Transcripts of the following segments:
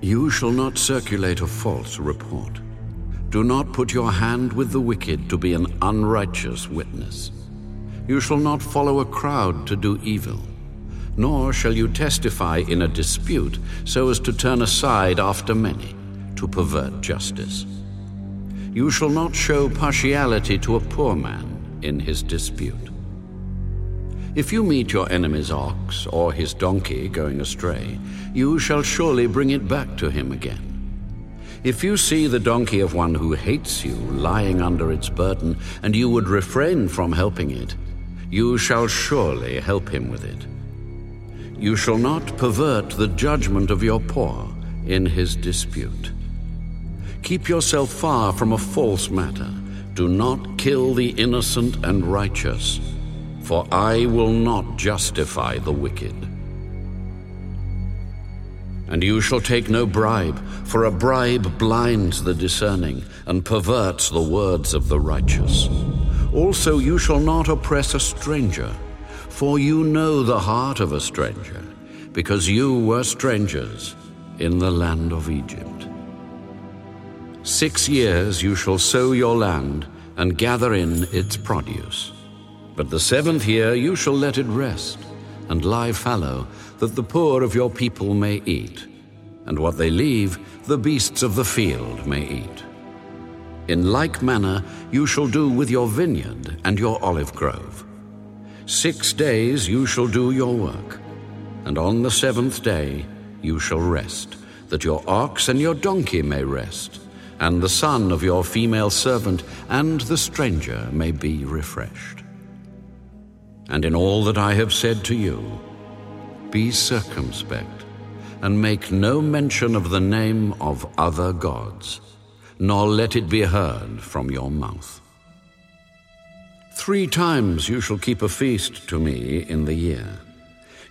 You shall not circulate a false report. Do not put your hand with the wicked to be an unrighteous witness. You shall not follow a crowd to do evil, nor shall you testify in a dispute so as to turn aside after many, to pervert justice. You shall not show partiality to a poor man in his dispute. If you meet your enemy's ox or his donkey going astray, you shall surely bring it back to him again. If you see the donkey of one who hates you lying under its burden, and you would refrain from helping it, you shall surely help him with it. You shall not pervert the judgment of your poor in his dispute. Keep yourself far from a false matter. Do not kill the innocent and righteous, for I will not justify the wicked. And you shall take no bribe, for a bribe blinds the discerning and perverts the words of the righteous. Also, you shall not oppress a stranger, for you know the heart of a stranger, because you were strangers in the land of Egypt. Six years you shall sow your land and gather in its produce. But the seventh year you shall let it rest and lie fallow, that the poor of your people may eat, and what they leave, the beasts of the field may eat. In like manner you shall do with your vineyard and your olive grove. Six days you shall do your work, and on the seventh day you shall rest, that your ox and your donkey may rest and the son of your female servant and the stranger may be refreshed. And in all that I have said to you, be circumspect, and make no mention of the name of other gods, nor let it be heard from your mouth. Three times you shall keep a feast to me in the year.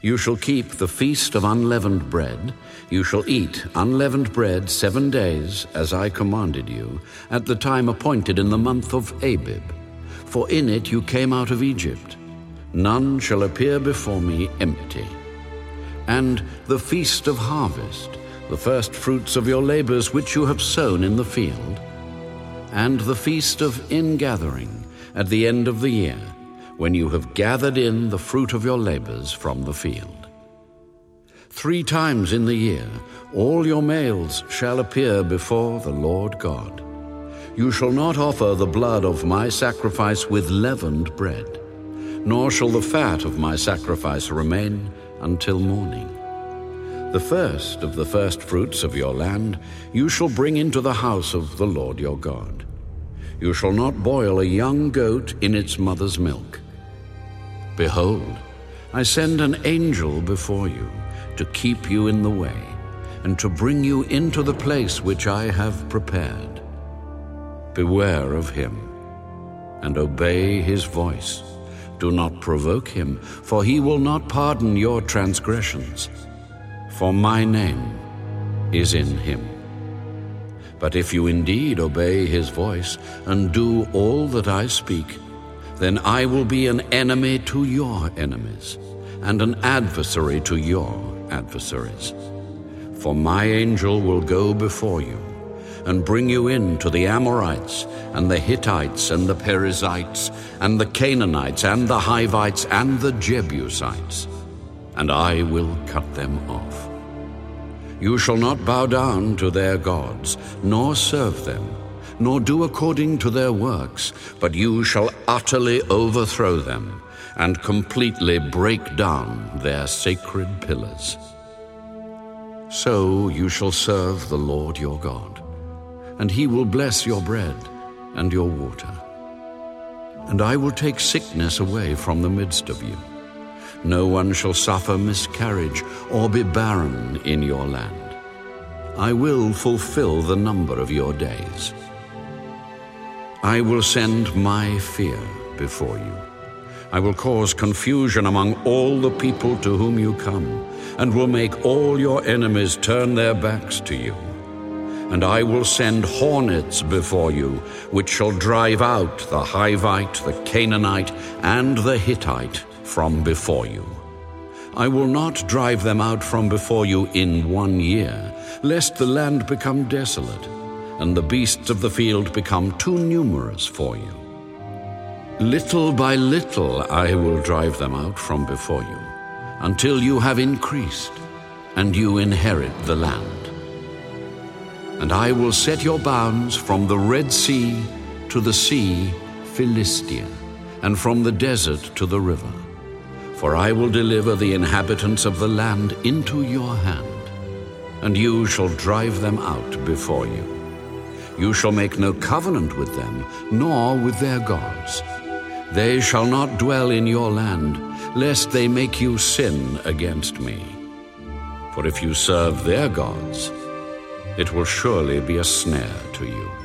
You shall keep the feast of unleavened bread. You shall eat unleavened bread seven days, as I commanded you, at the time appointed in the month of Abib. For in it you came out of Egypt. None shall appear before me empty. And the feast of harvest, the first fruits of your labors which you have sown in the field. And the feast of ingathering, at the end of the year when you have gathered in the fruit of your labors from the field. Three times in the year all your males shall appear before the Lord God. You shall not offer the blood of my sacrifice with leavened bread, nor shall the fat of my sacrifice remain until morning. The first of the first fruits of your land you shall bring into the house of the Lord your God. You shall not boil a young goat in its mother's milk. Behold, I send an angel before you to keep you in the way and to bring you into the place which I have prepared. Beware of him and obey his voice. Do not provoke him, for he will not pardon your transgressions. For my name is in him. But if you indeed obey his voice and do all that I speak, then I will be an enemy to your enemies, and an adversary to your adversaries. For my angel will go before you, and bring you in to the Amorites, and the Hittites, and the Perizzites, and the Canaanites, and the Hivites, and the Jebusites, and I will cut them off. You shall not bow down to their gods, nor serve them nor do according to their works, but you shall utterly overthrow them and completely break down their sacred pillars. So you shall serve the Lord your God, and he will bless your bread and your water. And I will take sickness away from the midst of you. No one shall suffer miscarriage or be barren in your land. I will fulfill the number of your days. I will send my fear before you. I will cause confusion among all the people to whom you come, and will make all your enemies turn their backs to you. And I will send hornets before you, which shall drive out the Hivite, the Canaanite, and the Hittite from before you. I will not drive them out from before you in one year, lest the land become desolate, and the beasts of the field become too numerous for you. Little by little I will drive them out from before you, until you have increased, and you inherit the land. And I will set your bounds from the Red Sea to the sea Philistia, and from the desert to the river. For I will deliver the inhabitants of the land into your hand, and you shall drive them out before you. You shall make no covenant with them, nor with their gods. They shall not dwell in your land, lest they make you sin against me. For if you serve their gods, it will surely be a snare to you.